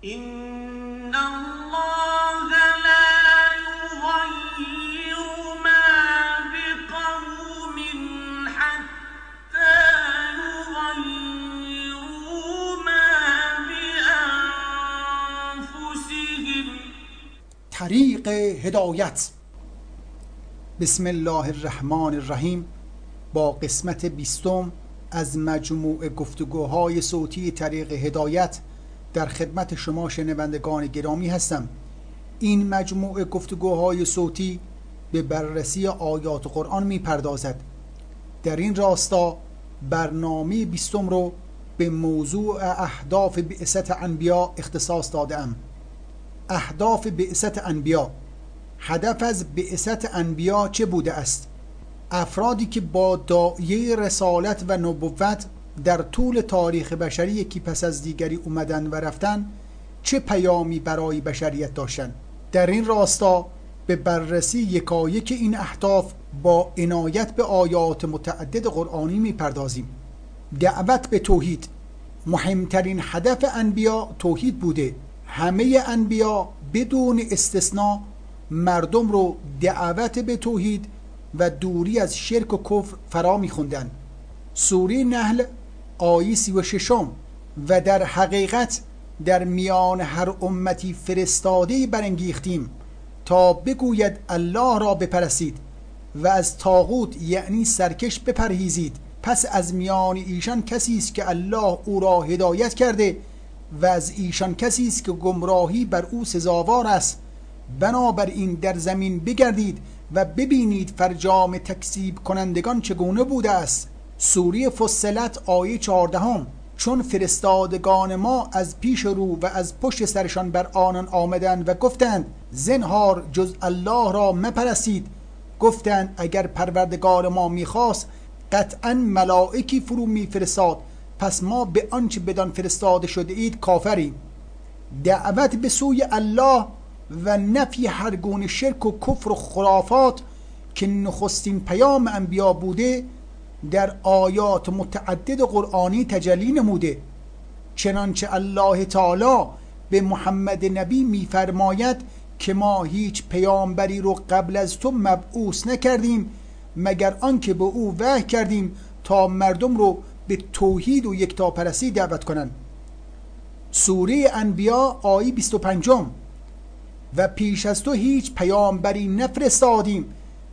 طریق هدایت. بسم الله الرحمن الرحیم. با قسمت بیستم از مجموع گفتگوهای صوتی طریق هدایت در خدمت شما شنوندگان گرامی هستم. این مجموع گفتگوهای صوتی به بررسی آیات قرآن می پردازد در این راستا برنامه بیستم رو به موضوع اهداف بعثت انبیا اختصاص دادم اهداف بعثت انبیا هدف از بعثت انبیا چه بوده است؟ افرادی که با دایه رسالت و نبوت در طول تاریخ بشری یکی پس از دیگری اومدن و رفتن چه پیامی برای بشریت داشتن؟ در این راستا به بررسی یکایک این اهداف با عنایت به آیات متعدد قرآنی می‌پردازیم. دعوت به توحید. مهمترین هدف انبیا توحید بوده. همه انبیا بدون استثنا مردم رو دعوت به توحید و دوری از شرک و کفر فرا میخوندن. سوره نحل آیه سی و ششم و در حقیقت در میان هر امتی فرستاده برانگیختیم تا بگوید الله را بپرسید و از تاغوت یعنی سرکش بپرهیزید. پس از میان ایشان کسی است که الله او را هدایت کرده و از ایشان کسی است که گمراهی بر او سزاوار است. بنابراین در زمین بگردید و ببینید فرجام تکسیب کنندگان چگونه بوده است. سوره فصلت آیه چهاردهم چون فرستادگان ما از پیش رو و از پشت سرشان بر آنان آمدند و گفتند زنهار جز الله را مپرستید. گفتند اگر پروردگار ما می‌خواست قطعا ملائکی فرو میفرستاد. پس ما به آنچه بدان فرستاده شده اید کافریم. دعوت به سوی الله و نفی هر گونه شرک و کفر و خرافات که نخستین پیام انبیا بوده در آیات متعدد قرآنی تجلی نموده. چنانچه الله تعالی به محمد نبی میفرماید که ما هیچ پیامبری رو قبل از تو مبعوث نکردیم مگر آنکه به او وحی کردیم تا مردم رو به توحید و یکتاپرستی دعوت کنند. سوره انبیا آیه 25 و پیش از تو هیچ پیامبری نفرستادیم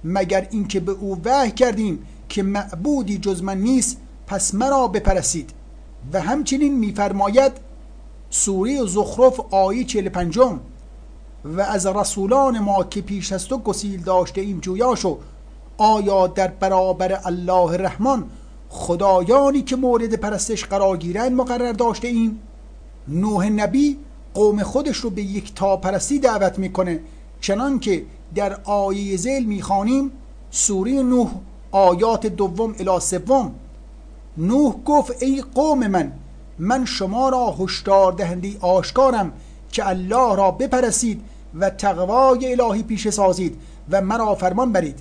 مگر اینکه به او وحی کردیم که معبودی جز من نیست پس مرا بپرسید. و همچنین میفرماید سوره زخرف آیه 45 و از رسولان ما که پیش از تو گسیل داشته ایم جویاشو آیا در برابر الله رحمان خدایانی که مورد پرستش قرار گیرند مقرر داشته ایم؟ نوح نبی قوم خودش رو به یک تا پرستی دعوت می‌کنه. چنان که در آیه زل می‌خوانیم سوره نوح آیات دوم الی سوم. نوح گفت ای قوم من من شما را هشدار دهنده آشکارم که الله را بپرسید و تقوای الهی پیش سازید و مرا فرمان برید.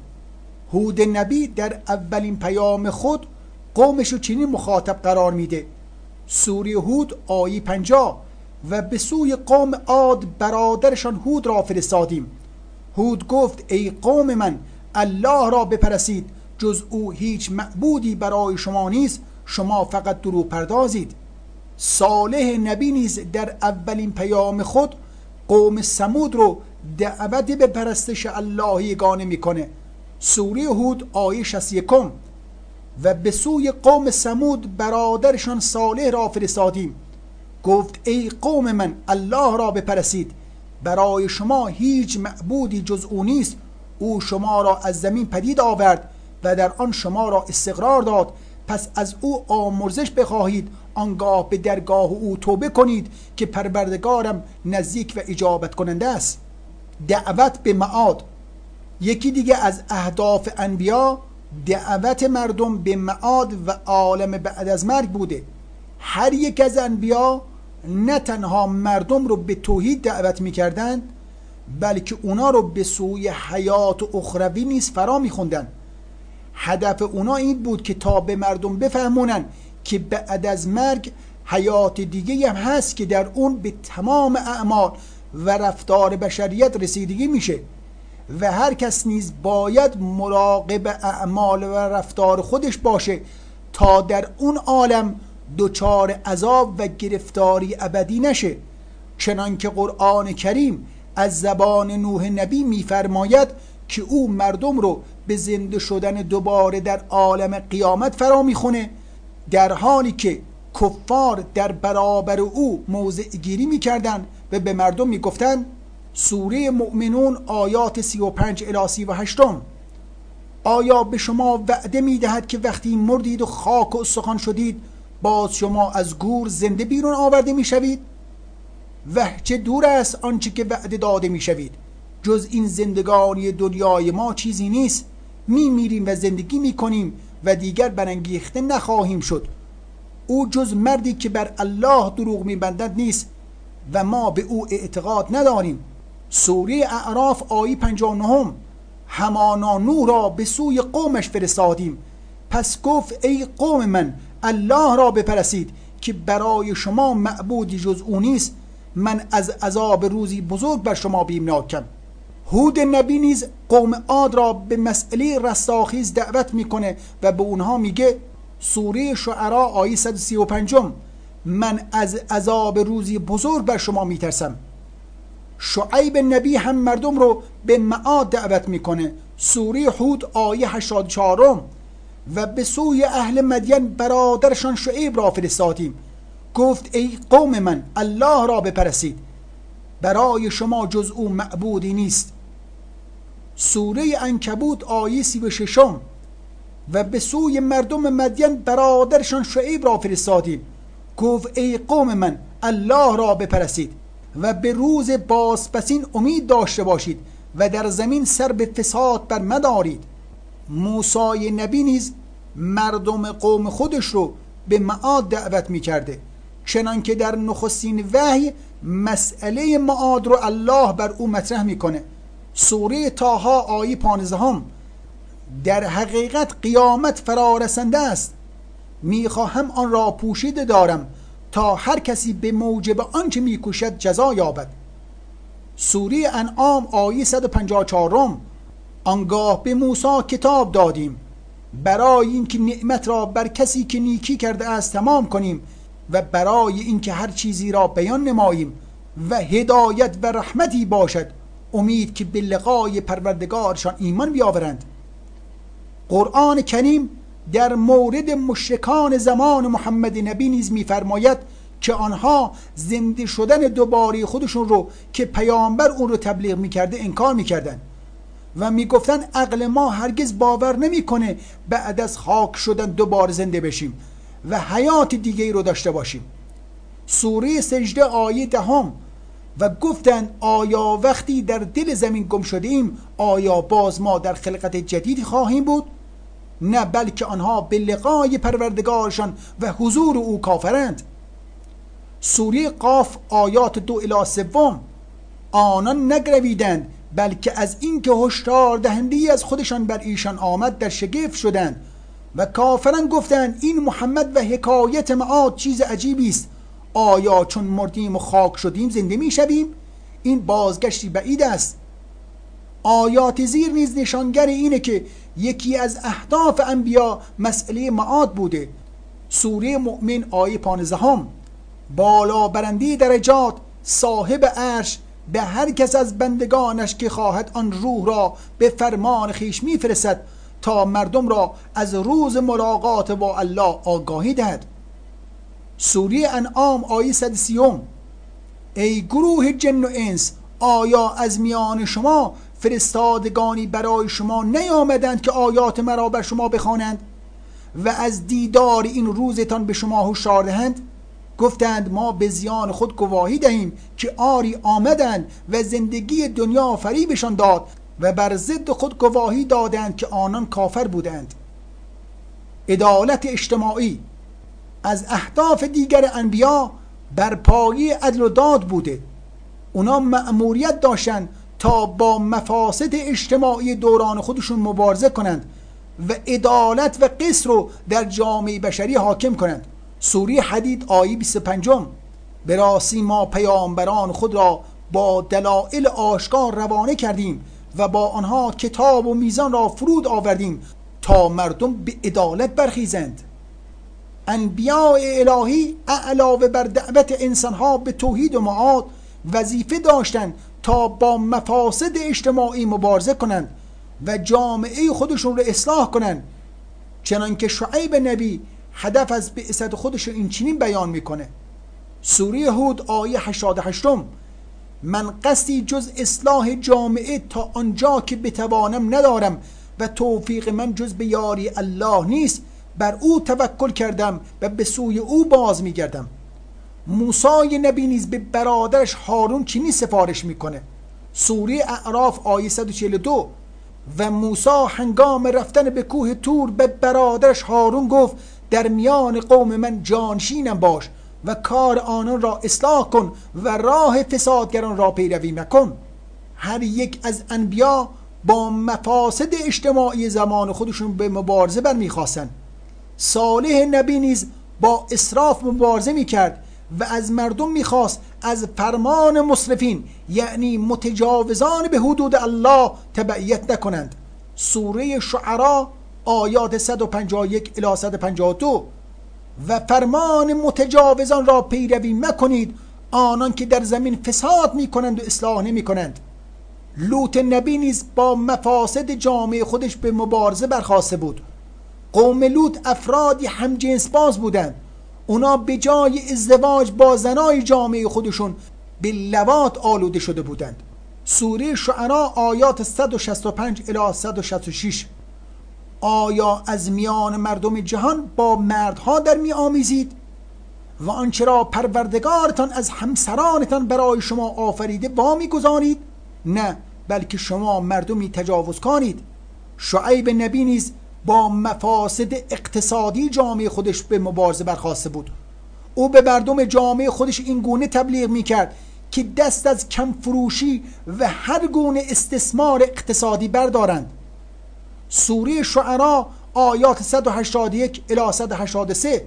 هود نبی در اولین پیام خود قومش رو چنین مخاطب قرار میده. سوره هود آیه پنجاه. و به سوی قوم عاد برادرشان هود را فرستادیم. هود گفت ای قوم من الله را بپرسید جز او هیچ معبودی برای شما نیست شما فقط درو پردازید. صالح نبی نیز در اولین پیام خود قوم سمود رو دعوت به پرستش الله یگانه می‌کنه. سوره هود آیه 61 و به سوی قوم سمود برادرشان صالح را فرستادیم. گفت ای قوم من الله را بپرسید برای شما هیچ معبودی جز او نیست. او شما را از زمین پدید آورد. و در آن شما را استقرار داد. پس از او آمرزش بخواهید آنگاه به درگاه او توبه کنید که پروردگارم نزدیک و اجابت کننده است. دعوت به معاد. یکی دیگه از اهداف انبیا دعوت مردم به معاد و عالم بعد از مرگ بوده. هر یک از انبیا نه تنها مردم رو به توحید دعوت می‌کردند بلکه اونا رو به سوی حیات و اخروی نیز فرا میخوندن هدف اونا این بود که تا به مردم بفهمونن که بعد از مرگ حیات دیگه هم هست که در اون به تمام اعمال و رفتار بشریت رسیدگی میشه و هر کس نیز باید مراقب اعمال و رفتار خودش باشه تا در اون عالم دچار عذاب و گرفتاری ابدی نشه. چنانکه قرآن کریم از زبان نوح نبی میفرماید که او مردم رو به زنده شدن دوباره در عالم قیامت فرا می‌خونه در حالی که کفار در برابر او موضع گیری می‌کردن و به مردم می‌گفتند سوره مؤمنون آیات 35 الی 38 آیا به شما وعده می‌دهد که وقتی مردید و خاک و استخوان شدید باز شما از گور زنده بیرون آورده می‌شوید؟ و چه دور است آنچه که وعده داده می‌شوید. جز این زندگانی دنیای ما چیزی نیست. می میریم و زندگی می کنیم و دیگر برانگیخته نخواهیم شد. او جز مردی که بر الله دروغ میبندد نیست و ما به او اعتقاد نداریم. سوره اعراف آیه 59 همانا نو را به سوی قومش فرستادیم. پس گفت ای قوم من الله را بپرسید که برای شما معبودی جز او نیست. من از عذاب روزی بزرگ بر شما بیمناکم. هود نبی نیز قوم عاد را به مسئله رستاخیز دعوت می‌کنه و به اونها میگه سوره شعرا آیه 135 من از عذاب روزی بزرگ بر شما میترسم. شعیب نبی هم مردم رو به معاد دعوت می‌کنه. سوره حود آیه 84 و به سوی اهل مدین برادرشان شعیب را فرستادیم. گفت ای قوم من الله را بپرسید برای شما جز او معبودی نیست. سوره انکبوت آیه سی و ششم و به سوی مردم مدین برادرشان شعیب را فرستادیم. گفت ای قوم من الله را بپرسید و به روز بازپسین امید داشته باشید و در زمین سر به فساد بر مدارید موسای نبی نیز مردم قوم خودش رو به معاد دعوت می کرده چنانکه در نخستین وحی مسئله معاد رو الله بر او مطرح می‌کنه. سوره تاها آیه 15 هم در حقیقت قیامت فرا رسنده است. می‌خواهم آن را پوشیده دارم تا هر کسی به موجب آنچه میکوشد جزا یابد. سوره انعام آیه 154 آنگاه به موسی کتاب دادیم. برای اینکه نعمت را بر کسی که نیکی کرده است تمام کنیم و برای اینکه هر چیزی را بیان نماییم و هدایت و رحمتی باشد. امید که به لقای پروردگارشان ایمان بیاورند. قرآن کریم در مورد مشرکان زمان محمد نبی نیز میفرماید که آنها زنده شدن دوباره خودشون رو که پیامبر اون رو تبلیغ می‌کرده انکار می‌کردن و می‌گفتن عقل ما هرگز باور نمی‌کنه بعد از خاک شدن دوباره زنده بشیم و حیات دیگه ای رو داشته باشیم. سوره سجده آیه دهم و گفتند آیا وقتی در دل زمین گم شدیم آیا باز ما در خلقت جدیدی خواهیم بود؟ نه بلکه آنها به لقای پروردگارشان و حضور او کافرند. سوره قاف آیات دو الی سوم آنان نگرویدند بلکه از اینکه هشدار دهنده از خودشان بر ایشان آمد در شگفت شدند و کافران گفتند این محمد و حکایت معاد چیز عجیبی است. آیا چون مردیم و خاک شدیم زنده می شویم؟ این بازگشتی بعید است. آیات زیر نیز نشانگر اینه که یکی از اهداف انبیا مسئله معاد بوده. سوره مؤمن آیه 15 هم بالا برنده درجات صاحب عرش به هر کس از بندگانش که خواهد آن روح را به فرمان خیش میفرستد تا مردم را از روز ملاقات با الله آگاهی دهد. سوره انعام آیه 130 ای گروه جن و انس آیا از میان شما فرستادگانی برای شما نیامدند که آیات مرا بر شما بخوانند و از دیدار این روزتان به شما هشدار دهند؟ گفتند ما به زیان خود گواهی دهیم که آری آمدند و زندگی دنیا فریبشان داد و بر ضد خود گواهی دادند که آنان کافر بودند. عدالت اجتماعی از اهداف دیگر انبیا بر پایه عدل و داد بوده. اونا مأموریت داشتن تا با مفاسد اجتماعی دوران خودشون مبارزه کنند و عدالت و قصر رو در جامعه بشری حاکم کنند. سوره حدید آیه 25 به راستی ما پیامبران خود را با دلایل آشکار روانه کردیم و با آنها کتاب و میزان را فرود آوردیم تا مردم به عدالت برخیزند. انبیاء الهی علاوه بر دعوت انسانها به توحید و معاد وظیفه داشتند تا با مفاسد اجتماعی مبارزه کنند و جامعه خودشون رو اصلاح کنند. چنانکه شعیب نبی هدف از بعثت خودش این چنین بیان می‌کنه. سوره هود آیه 88 من قصدی جز اصلاح جامعه تا آنجا که بتوانم ندارم و توفیق من جز به یاری الله نیست. بر او توکل کردم و به سوی او باز میگردم. موسی نبی نیز به برادرش هارون چینی سفارش می‌کنه. سوره اعراف آیه 142 و موسی هنگام رفتن به کوه تور به برادرش هارون گفت در میان قوم من جانشینم باش و کار آنان را اصلاح کن و راه فسادگران را پیروی مکن. هر یک از انبیا با مفاسد اجتماعی زمان خودشون به مبارزه برمیخواستند صالح نبی نیز با اصراف مبارزه می‌کرد و از مردم می‌خواست از فرمان مصرفین یعنی متجاوزان به حدود الله تبعیت نکنند. سوره شعرا آیات 151 الی 152 و فرمان متجاوزان را پیروی مکنید آنان که در زمین فساد می‌کنند و اصلاح نمی‌کنند. لوط نبی نیز با مفاسد جامعه خودش به مبارزه برخواسته بود. قوم لوط افرادی همجنس باز بودند. اونا به جای ازدواج با زنای جامعه خودشون به لوات آلوده شده بودند. سوره شعرا آیات 165 الی 166 آیا از میان مردم جهان با مردها در می آمیزید؟ و آنچه را پروردگارتان از همسرانتان برای شما آفریده با گذارید؟ نه بلکه شما مردمی تجاوز کنید. شعیب نبی نیز با مفاسد اقتصادی جامعه خودش به مبارزه برخواسته بود. او به مردم جامعه خودش این گونه تبلیغ می‌کرد که دست از کم فروشی و هر گونه استثمار اقتصادی بردارند. سوره شعرا آیات 181 الی 183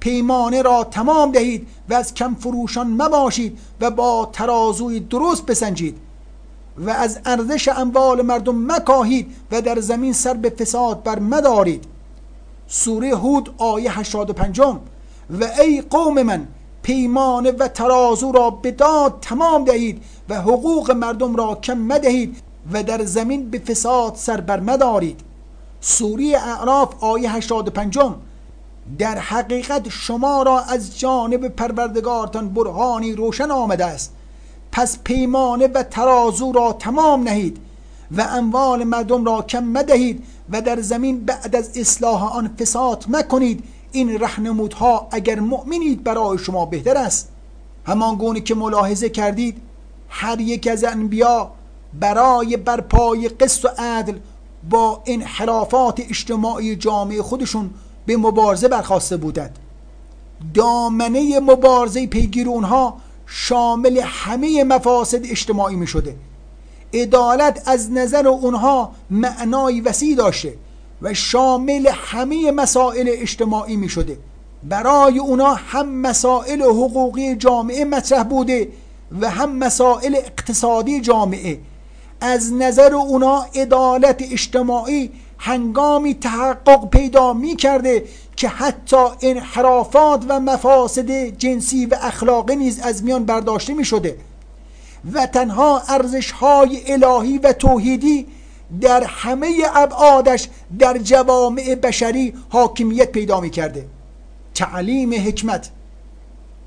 پیمانه را تمام دهید و از کم فروشان مباشید و با ترازوی درست بسنجید. و از ارزش اموال مردم مکاهید و در زمین سر به فساد بر مدارید سوره هود آیه 85 و ای قوم من پیمانه و ترازو را به داد تمام دهید و حقوق مردم را کم مدهید و در زمین به فساد سر بر مدارید سوره اعراف آیه 85 در حقیقت شما را از جانب پروردگارتان برهانی روشن آمده است. پس پیمانه و ترازو را تمام نهید و اموال مردم را کم مدهید و در زمین بعد از اصلاح آن فساد مکنید. این رهنمودها اگر مؤمنید برای شما بهتر است. همان گونه که ملاحظه کردید هر یک از انبیا برای برپای قسط و عدل با انحرافات اجتماعی جامعه خودشون به مبارزه برخواسته بودند. دامنه مبارزه پیگیر اونها شامل همه مفاسد اجتماعی می شده عدالت از نظر اونها معنای وسیع داشته و شامل همه مسائل اجتماعی می شده برای اونا هم مسائل حقوقی جامعه مطرح بوده و هم مسائل اقتصادی جامعه. از نظر اونا عدالت اجتماعی هنگامی تحقق پیدا می کرده که حتی انحرافات و مفاسد جنسی و اخلاقی نیز از میان برداشته می شده و تنها ارزش های الهی و توحیدی در همه ابعادش در جوامع بشری حاکمیت پیدا می کرده تعلیم حکمت.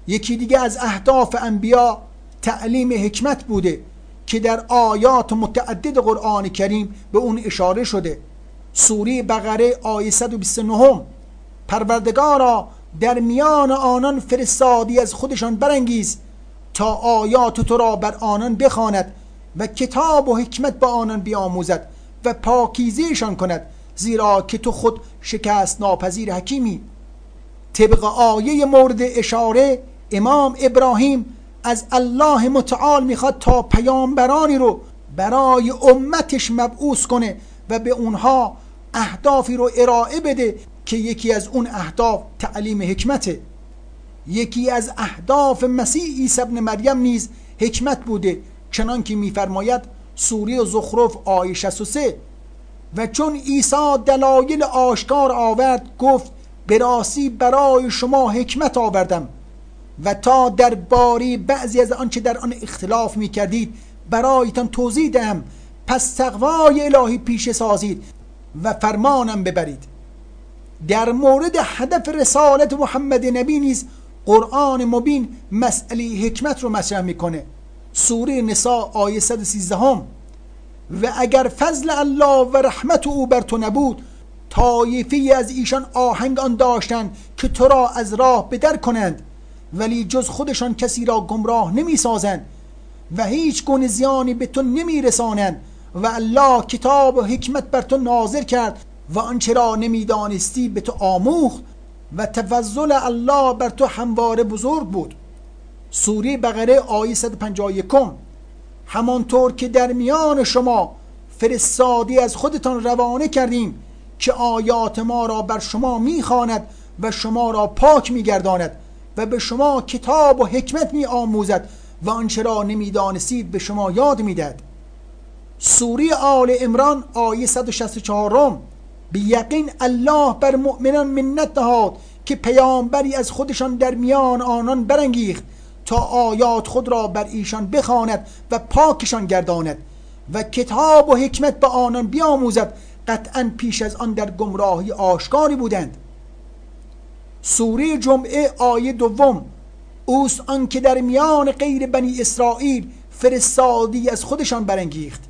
یکی دیگه از اهداف انبیا تعلیم حکمت بوده که در آیات متعدد قرآن کریم به اون اشاره شده. سوره بقره آیه 129 پروردگارا در میان آنان فرستادی از خودشان برانگیز تا آیات تو را بر آنان بخواند و کتاب و حکمت با آنان بیاموزد و پاکیزیشان کند زیرا که تو خود شکست ناپذیر حکیمی. طبق آیه مورد اشاره امام ابراهیم از الله متعال می‌خواد تا پیامبرانی رو برای امتش مبعوث کنه و به اونها اهدافی رو ارائه بده که یکی از اون اهداف تعلیم حکمته یکی از اهداف مسیح عیسی ابن مریم نیز حکمت بوده چنان که میفرماید سوره زخرف آیه 63 و چون عیسی دلایل آشکار آورد گفت به برای شما حکمت آوردم. و تا در باری بعضی از آنچه در آن اختلاف می کردید برایتان توضیح دهم. پس تقوای الهی پیش سازید و فرمانم ببرید. در مورد هدف رسالت محمد نبی نیز قرآن مبین مسئله حکمت رو مطرح می‌کنه. سوره نساء آیه 113 هم و اگر فضل الله و رحمت او بر تو نبود طایفی از ایشان آهنگ آن داشتند که تو را از راه بدر کنند. ولی جز خودشان کسی را گمراه نمی سازند و هیچ گونه زیانی به تو نمی رسانند و الله کتاب و حکمت بر تو نازل کرد. و آنچه را نمی‌دانستی به تو آموخت و تفضل الله بر تو همواره بزرگ بود. سوره بقره آیه 151 همانطور که در میان شما فرستادی از خودتان روانه کردیم که آیات ما را بر شما می‌خواند و شما را پاک میگرداند و به شما کتاب و حکمت می آموزد و آنچه را نمی‌دانستید به شما یاد می‌دهد. سوره آل امران آیه 164 به یقین الله بر مؤمنان منت نهاد که پیامبری از خودشان در میان آنان برانگیخت تا آیات خود را بر ایشان بخواند و پاکشان گرداند و کتاب و حکمت به آنان بیاموزد. قطعا پیش از آن در گمراهی آشکاری بودند. سوره جمعه آیه دوم اوست آن که در میان غیر بنی اسرائیل فرستادی از خودشان برانگیخت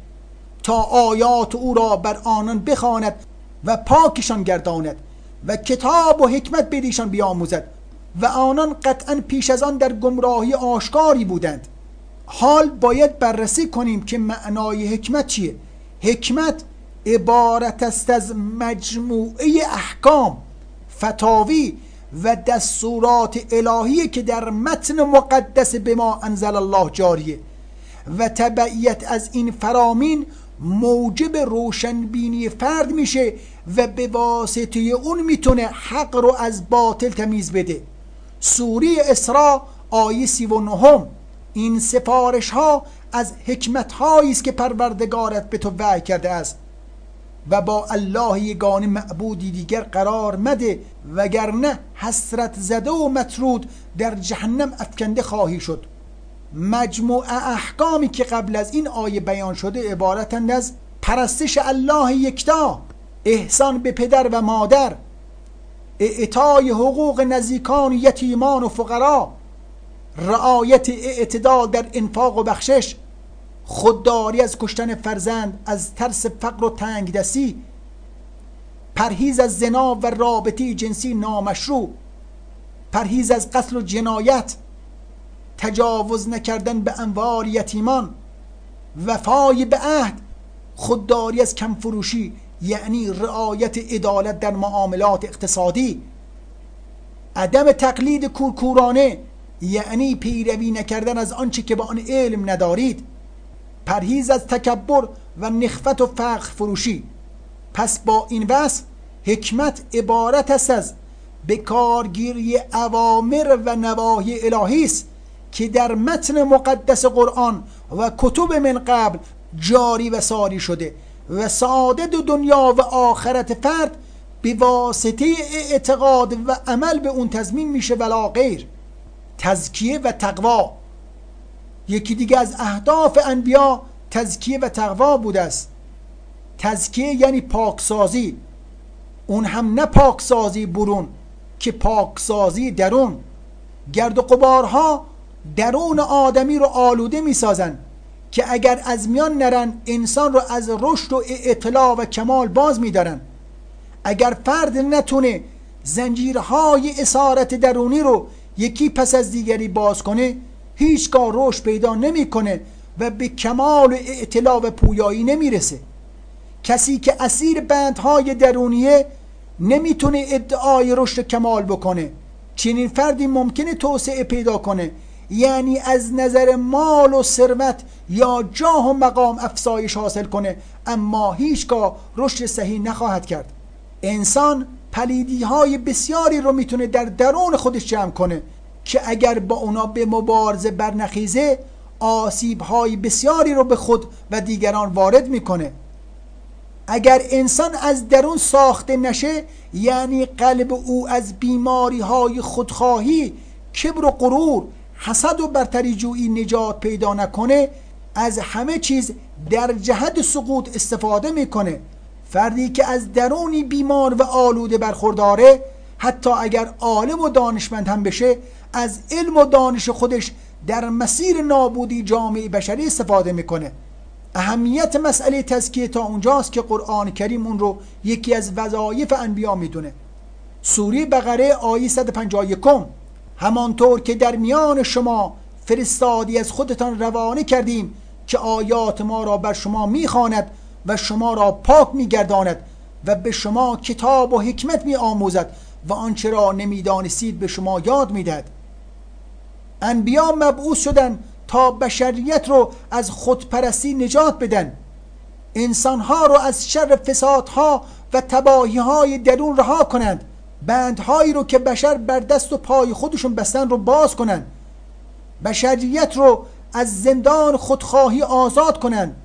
تا آیات او را بر آنان بخواند و پاکشان گرداند و کتاب و حکمت بدیشان بیاموزد و آنان قطعا پیش از آن در گمراهی آشکاری بودند. حال باید بررسی کنیم که معنای حکمت چیه. حکمت عبارت است از مجموعه احکام فتاوی و دستورات الهی که در متن مقدس به ما انزل الله جاریه و تبعیت از این فرامین موجب روشنبینی فرد میشه و به واسطه اون می‌تونه حق رو از باطل تمیز بده. سوره اسراء آیه 39 این سفارش ها از حکمت هایی است که پروردگارت به تو وحی کرده است. و با الله یگانه معبودی دیگر قرار مده وگرنه حسرت زده و مطرود در جهنم افکنده خواهی شد. مجموع احکامی که قبل از این آیه بیان شده عبارتند از پرستش الله یکتا. احسان به پدر و مادر اعطای حقوق نزدیکان یتیمان و فقرا رعایت اعتدال در انفاق و بخشش خودداری از کشتن فرزند از ترس فقر و تنگ دستی پرهیز از زنا و رابطه جنسی نامشروع پرهیز از قتل و جنایت تجاوز نکردن به انوار یتیمان وفای به عهد خودداری از کم فروشی یعنی رعایت عدالت در معاملات اقتصادی. عدم تقلید کورکورانه یعنی پیروی نکردن از آنچه که به آن علم ندارید. پرهیز از تکبر و نخفت و فقر فروشی. پس با این وصف حکمت عبارت است از به کارگیری اوامر و نواهی الهی است که در متن مقدس قرآن و کتب من قبل جاری و ساری شده. و سعادت دنیا و آخرت فرد به واسطه اعتقاد و عمل به اون تضمین میشه ولا غیر. تزکیه و تقوا. یکی دیگه از اهداف انبیا تزکیه و تقوا بوده است. تزکیه یعنی پاکسازی. اون هم نه پاکسازی برون که پاکسازی درون. گرد و قبارها درون آدمی رو آلوده می‌سازن. که اگر از میان نرن انسان رو از رشد و اطلاع و کمال باز میدارن. اگر فرد نتونه زنجیرهای اسارت درونی رو یکی پس از دیگری باز کنه هیچگاه رشد پیدا نمی‌کنه و به کمال اطلاع و پویایی نمی‌رسه. کسی که اسیر بندهای درونیه نمی‌تونه ادعای رشد کمال بکنه. چنین فردی ممکنه توسعه پیدا کنه. یعنی از نظر مال و ثروت یا جاه و مقام افزایش حاصل کنه اما هیچگاه رشد صحیح نخواهد کرد. انسان پلیدی های بسیاری رو می‌تونه در درون خودش جمع کنه که اگر با اونا به مبارزه برنخیزه آسیب های بسیاری رو به خود و دیگران وارد می‌کنه. اگر انسان از درون ساخته نشه یعنی قلب او از بیماری های خودخواهی کبر و غرور حسد و برتری جویی نجات پیدا نکنه از همه چیز در جهت سقوط استفاده می‌کنه. فردی که از درونی بیمار و آلوده برخورداره حتی اگر عالم و دانشمند هم بشه از علم و دانش خودش در مسیر نابودی جامعه بشری استفاده می‌کنه. اهمیت مسئله تزکیه تا اونجاست که قرآن کریم اون رو یکی از وظایف انبیا می‌دونه. سوره بقره آیه 151 همانطور که در میان شما فرستادی از خودتان روانه کردیم که آیات ما را بر شما می‌خواند و شما را پاک میگرداند و به شما کتاب و حکمت میآموزد و آنچه را نمی‌دانستید به شما یاد می‌دهد. انبیا مبعوث شدن تا بشریت رو از خودپرستی نجات بدن. انسانها رو از شر فسادها و تباهی های درون رها کنند. بندهایی رو که بشر بر دست و پای خودشون بستن رو باز کنند بشریت رو از زندان خودخواهی آزاد کنند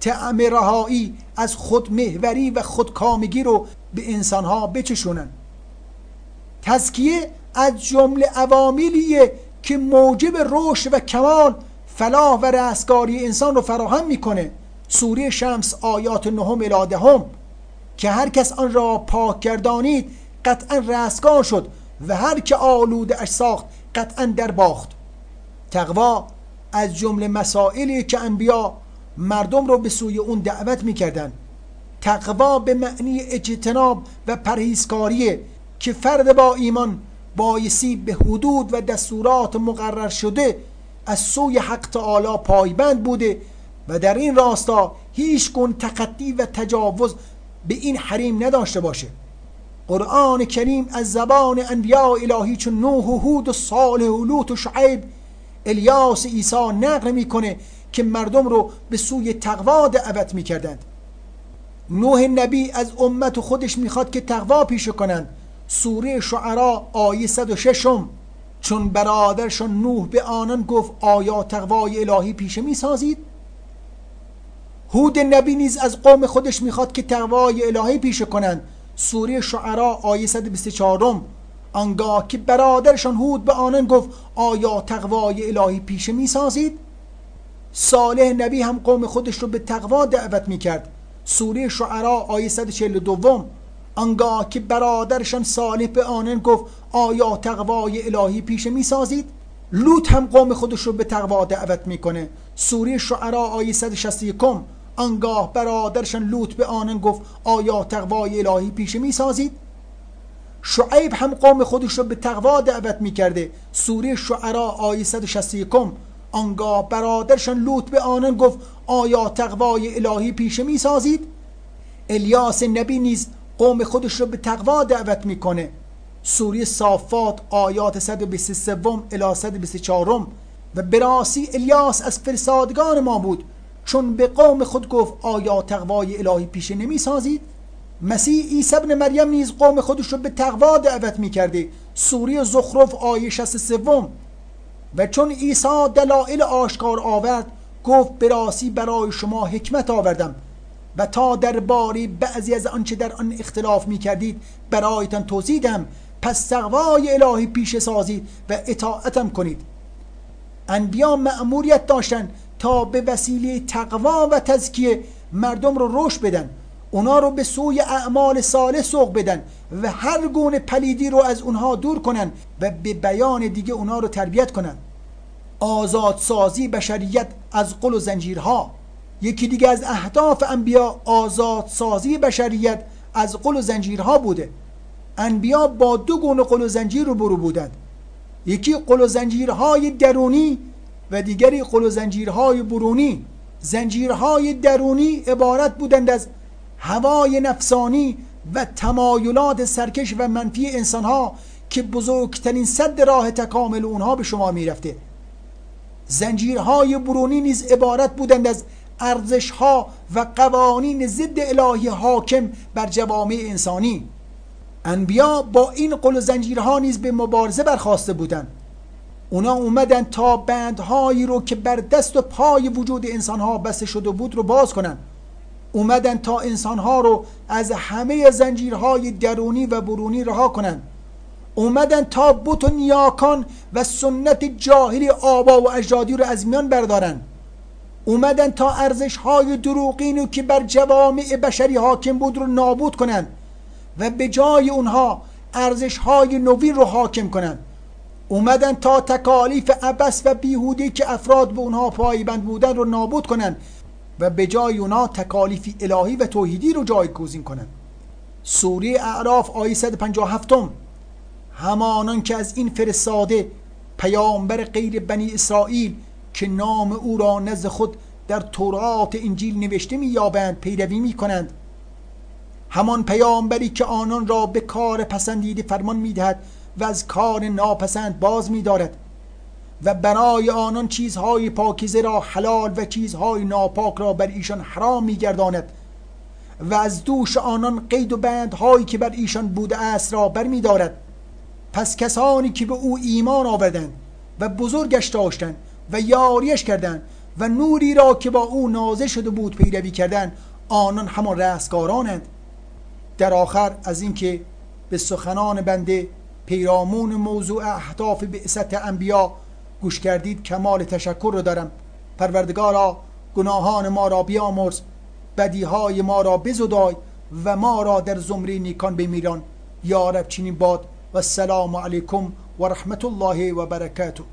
تعم رهایی از خودمهوری و خودکامگی رو به انسانها بچشونن. تزکیه از جمله عواملیه که موجب رشد و کمال فلاح و رستگاری انسان رو فراهم می‌کنه. سوره شمس آیات نهم الی دهم. که هر کس آن را پاک گردانید قطعا رستگار شد و هر که آلوده اش ساخت قطعا در باخت. تقوا از جمله مسائلی که انبیا مردم رو به سوی اون دعوت می‌کردن. تقوا به معنی اجتناب و پرهیزکاریه که فرد با ایمان بایسی به حدود و دستورات مقرر شده از سوی حق تعالی پایبند بوده و در این راستا هیچ گون تقدی و تجاوز به این حریم نداشته باشه. قرآن کریم از زبان انبیاء الهی چون نوح و هود و صالح و لوط و شعیب الیاس عیسی نقل می‌کنه که مردم رو به سوی تقوا دعوت می‌کردند. نوح نبی از امت خودش می‌خواد که تقوا پیشه کنند. سوره شعرا آیه 106 چون برادرشان نوح به آنان گفت آیا تقوای الهی پیشه می سازید؟ هود نبی نیز از قوم خودش می‌خواد که تقوای الهی پیشه کنند. سوره شعرا آیه 124 آنگاه که برادرشان هود به آنان گفت آیا تقوای الهی پیشه می سازید؟ صالح نبی هم قوم خودش رو به تقوا دعوت می‌کرد سوره شعرا آیه 142 آنگاه که برادرشان صالح به آنان گفت آیا تقوای الهی پیشه می سازید؟ لوط هم قوم خودش رو به تقوا دعوت می‌کنه سوره شعرا آیه 161 آنگاه برادرشان لوط به آنان گفت آیا تقوای الهی پیشه می سازید؟ شعیب هم قوم خودش رو به تقوا دعوت می‌کرده سوره شعرا آیه 161 آنگاه برادرشان لوط به آنان گفت آیا تقوای الهی پیشه می سازید؟ الیاس نبی نیز قوم خودش رو به تقوا دعوت می‌کنه سوره صافات آیات 123 الی 124 و براسی الیاس از فرستادگان ما بود. چون به قوم خود گفت آیا تقوای الهی پیشه نمی سازید؟ مسیح عیسی ابن مریم نیز قوم خودش رو به تقوا دعوت می‌کرده. سوره زخرف آیه 63 و چون عیسی دلایل آشکار آورد گفت براسی برای شما حکمت آوردم. و تا در باری بعضی از آنچه در آن اختلاف می کردید برایتان توضیح دم پس تقوای الهی پیش سازید و اطاعتم کنید. انبیا مأموریت داشتند. تا به وسیله تقوا و تزکیه مردم رو رشد بدن. اونا رو به سوی اعمال صالح سوق بدن و هر گونه پلیدی رو از اونها دور کنن و به بیان دیگه اونا رو تربیت کنن. آزادسازی بشریت از قل و زنجیرها. یکی دیگه از اهداف انبیا آزادسازی بشریت از قل و زنجیرها بوده. انبیا با دو گونه قل و زنجیر رو برو بودند یکی قل و زنجیرهای درونی و دیگری قل و زنجیرهای برونی. زنجیرهای درونی عبارت بودند از هوای نفسانی و تمایلات سرکش و منفی انسانها که بزرگترین صد راه تکامل اونها به شما می‌رفته. زنجیرهای برونی نیز عبارت بودند از ارزشها و قوانین ضد الهی حاکم بر جوامع انسانی. انبیا با این قل و زنجیرها نیز به مبارزه برخواسته بودند. اونا اومدن تا بندهایی رو که بر دست و پای وجود انسانها بسته شده بود رو باز کنن. اومدن تا انسانها رو از همه زنجیرهای درونی و برونی رها کنن. اومدن تا بت و نیاکان و سنت جاهلی آبا و اجدادی رو از میان بردارن. اومدن تا ارزش های دروغینی که بر جوامع بشری حاکم بود رو نابود کنن و به جای اونها ارزش های نوین رو حاکم کنن. اومدن تا تکالیف عبس و بیهودی که افراد به اونها پایبند بودن رو نابود کنن و به جای اونها تکالیف الهی و توحیدی رو جایگزین کنن. سوره اعراف آیه 157 همانان که از این فرستاده پیامبر غیر بنی اسرائیل که نام او را نزد خود در تورات انجیل نوشته مییابند پیروی می‌کنند. همان پیامبری که آنان را به کار پسندیده فرمان می‌دهد و از کار ناپسند باز میدارد و برای آنان چیزهای پاکیزه را حلال و چیزهای ناپاک را بر ایشان حرام میگرداند و از دوش آنان قید و بندهایی که بر ایشان بوده است را بر میدارد. پس کسانی که به او ایمان آوردند و بزرگش داشتند و یاریش کردند و نوری را که با او نازه شده بود پیروی کردند آنان همان رستگارانند. در آخر از اینکه به سخنان بنده پیرامون موضوع اهداف بعثت انبیا گوش کردید کمال تشکر رو دارم. پروردگارا گناهان ما را بیامرز بدیهای ما را بزدای و ما را در زمره نیکان بمیران. یا رب چنین باد و السلام علیکم و رحمت الله و برکاته.